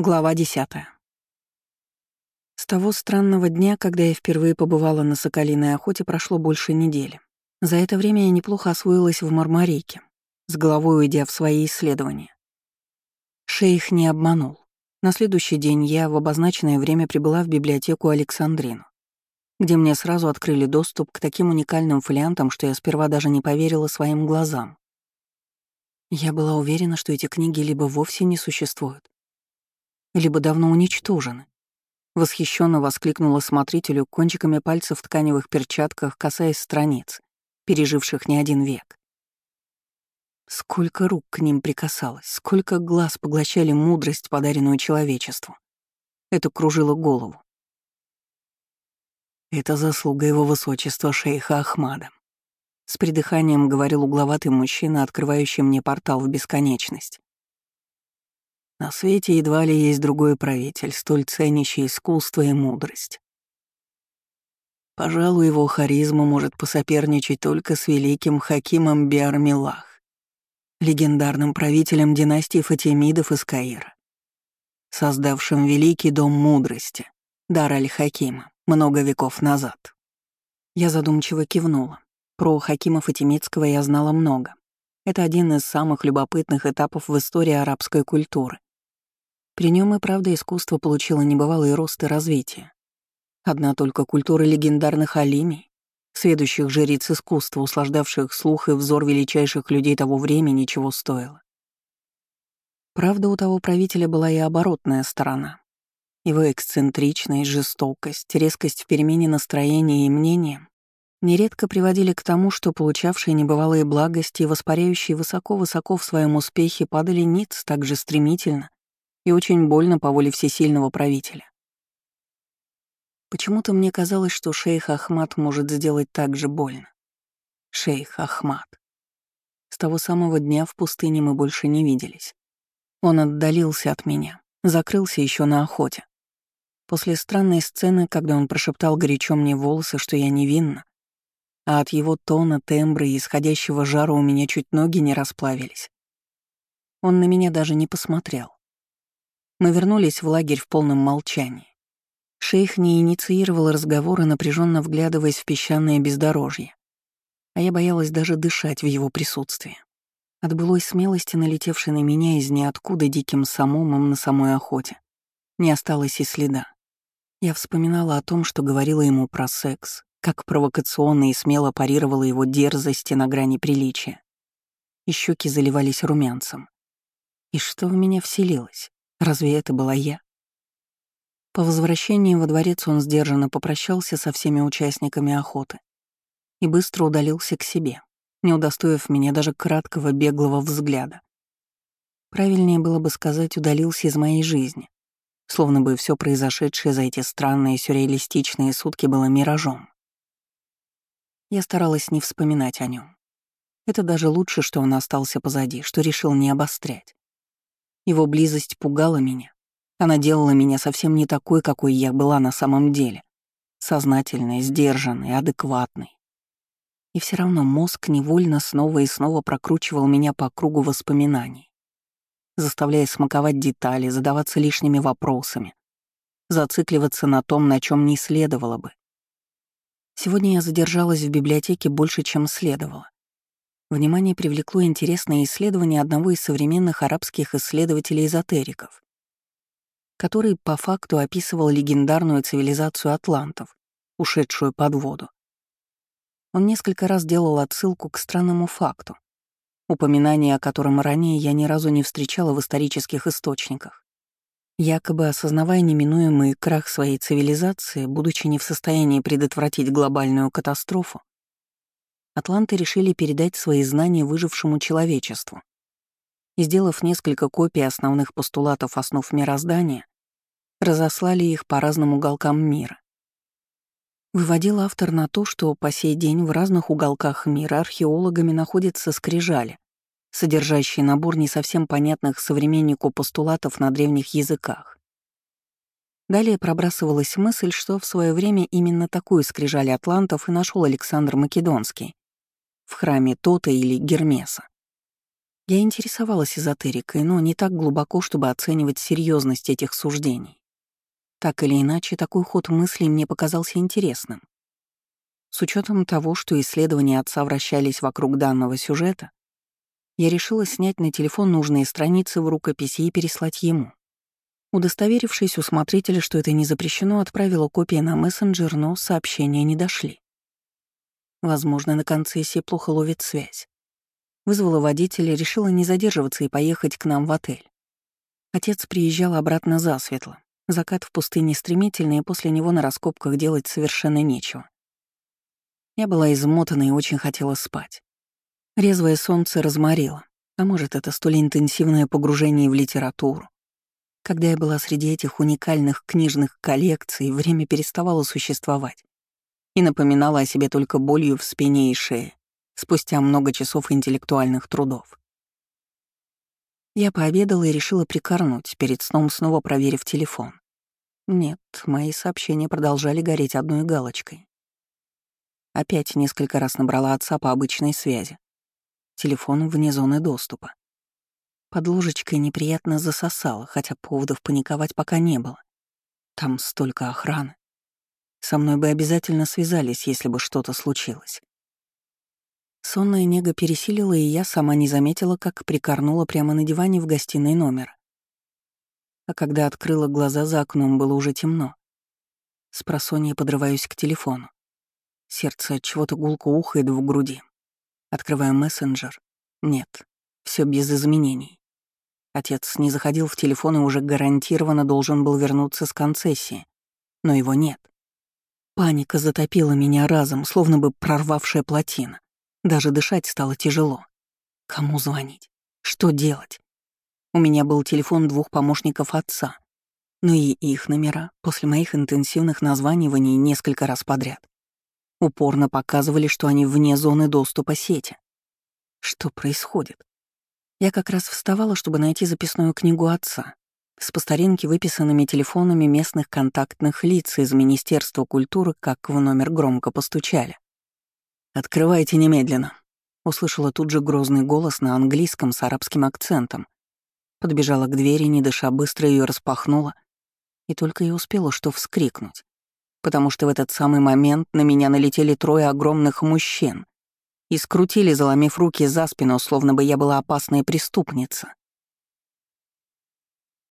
Глава 10. С того странного дня, когда я впервые побывала на соколиной охоте, прошло больше недели. За это время я неплохо освоилась в Мармарейке, с головой уйдя в свои исследования. Шейх не обманул. На следующий день я в обозначенное время прибыла в библиотеку Александрину, где мне сразу открыли доступ к таким уникальным фолиантам, что я сперва даже не поверила своим глазам. Я была уверена, что эти книги либо вовсе не существуют, либо давно уничтожены. Восхищенно воскликнула смотрителю кончиками пальцев в тканевых перчатках, касаясь страниц, переживших не один век. Сколько рук к ним прикасалось, сколько глаз поглощали мудрость, подаренную человечеству. Это кружило голову. Это заслуга его высочества шейха Ахмада. С придыханием говорил угловатый мужчина, открывающий мне портал в бесконечность. На свете едва ли есть другой правитель, столь ценящий искусство и мудрость. Пожалуй, его харизма может посоперничать только с великим Хакимом Биармилах, легендарным правителем династии Фатимидов из Каира, создавшим великий дом мудрости, дар Аль-Хакима, много веков назад. Я задумчиво кивнула. Про Хакима Фатимидского я знала много. Это один из самых любопытных этапов в истории арабской культуры. При нем и правда искусство получило небывалый рост и развитие. Одна только культура легендарных алимий, сведущих жриц искусства, услаждавших слух и взор величайших людей того времени, чего стоило. Правда, у того правителя была и оборотная сторона. Его эксцентричность, жестокость, резкость в перемене настроения и мнения нередко приводили к тому, что получавшие небывалые благости и воспаряющие высоко-высоко в своем успехе падали ниц так же стремительно, и очень больно по воле всесильного правителя. Почему-то мне казалось, что шейх Ахмат может сделать так же больно. Шейх Ахмат. С того самого дня в пустыне мы больше не виделись. Он отдалился от меня, закрылся еще на охоте. После странной сцены, когда он прошептал горячо мне волосы, что я невинна, а от его тона, тембра и исходящего жара у меня чуть ноги не расплавились. Он на меня даже не посмотрел. Мы вернулись в лагерь в полном молчании. Шейх не инициировал разговоры, напряженно вглядываясь в песчаное бездорожье. А я боялась даже дышать в его присутствии. От былой смелости, налетевшей на меня из ниоткуда диким самомом на самой охоте, не осталось и следа. Я вспоминала о том, что говорила ему про секс, как провокационно и смело парировала его дерзости на грани приличия. И щеки заливались румянцем. И что в меня вселилось? Разве это была я? По возвращении во дворец он сдержанно попрощался со всеми участниками охоты и быстро удалился к себе, не удостоив меня даже краткого беглого взгляда. Правильнее было бы сказать, удалился из моей жизни, словно бы все произошедшее за эти странные сюрреалистичные сутки было миражом. Я старалась не вспоминать о нем. Это даже лучше, что он остался позади, что решил не обострять. Его близость пугала меня. Она делала меня совсем не такой, какой я была на самом деле. Сознательной, сдержанной, адекватной. И все равно мозг невольно снова и снова прокручивал меня по кругу воспоминаний, заставляя смаковать детали, задаваться лишними вопросами, зацикливаться на том, на чем не следовало бы. Сегодня я задержалась в библиотеке больше, чем следовало. Внимание привлекло интересное исследование одного из современных арабских исследователей-эзотериков, который по факту описывал легендарную цивилизацию атлантов, ушедшую под воду. Он несколько раз делал отсылку к странному факту, упоминание о котором ранее я ни разу не встречала в исторических источниках. Якобы осознавая неминуемый крах своей цивилизации, будучи не в состоянии предотвратить глобальную катастрофу, атланты решили передать свои знания выжившему человечеству. Сделав несколько копий основных постулатов основ мироздания, разослали их по разным уголкам мира. Выводил автор на то, что по сей день в разных уголках мира археологами находятся скрижали, содержащие набор не совсем понятных современнику постулатов на древних языках. Далее пробрасывалась мысль, что в свое время именно такую скрижали атлантов и нашел Александр Македонский, в храме Тота или Гермеса. Я интересовалась эзотерикой, но не так глубоко, чтобы оценивать серьезность этих суждений. Так или иначе, такой ход мыслей мне показался интересным. С учетом того, что исследования отца вращались вокруг данного сюжета, я решила снять на телефон нужные страницы в рукописи и переслать ему. Удостоверившись у смотрителя, что это не запрещено, отправила копии на мессенджер, но сообщения не дошли. Возможно, на концессии плохо ловит связь. Вызвала водителя, решила не задерживаться и поехать к нам в отель. Отец приезжал обратно засветло. Закат в пустыне стремительный, и после него на раскопках делать совершенно нечего. Я была измотана и очень хотела спать. Резвое солнце разморило, а может, это столь интенсивное погружение в литературу. Когда я была среди этих уникальных книжных коллекций, время переставало существовать и напоминало о себе только болью в спине и шее спустя много часов интеллектуальных трудов. Я пообедала и решила прикорнуть, перед сном снова проверив телефон. Нет, мои сообщения продолжали гореть одной галочкой. Опять несколько раз набрала отца по обычной связи. Телефон вне зоны доступа. Под ложечкой неприятно засосало, хотя поводов паниковать пока не было. Там столько охраны. Со мной бы обязательно связались, если бы что-то случилось. Сонная нега пересилила, и я сама не заметила, как прикорнула прямо на диване в гостиной номера. А когда открыла глаза за окном, было уже темно. С просонья подрываюсь к телефону. Сердце от чего-то гулко ухает в груди. Открываю мессенджер. Нет, все без изменений. Отец не заходил в телефон и уже гарантированно должен был вернуться с концессии. Но его нет. Паника затопила меня разом, словно бы прорвавшая плотина. Даже дышать стало тяжело. Кому звонить? Что делать? У меня был телефон двух помощников отца, но и их номера после моих интенсивных названиваний несколько раз подряд упорно показывали, что они вне зоны доступа сети. Что происходит? Я как раз вставала, чтобы найти записную книгу отца с по старинке выписанными телефонами местных контактных лиц из Министерства культуры, как в номер громко постучали. «Открывайте немедленно», — услышала тут же грозный голос на английском с арабским акцентом. Подбежала к двери, не дыша, быстро ее распахнула, и только и успела что вскрикнуть, потому что в этот самый момент на меня налетели трое огромных мужчин и скрутили, заломив руки за спину, словно бы я была опасная преступница.